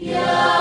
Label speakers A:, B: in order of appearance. A: Yeah.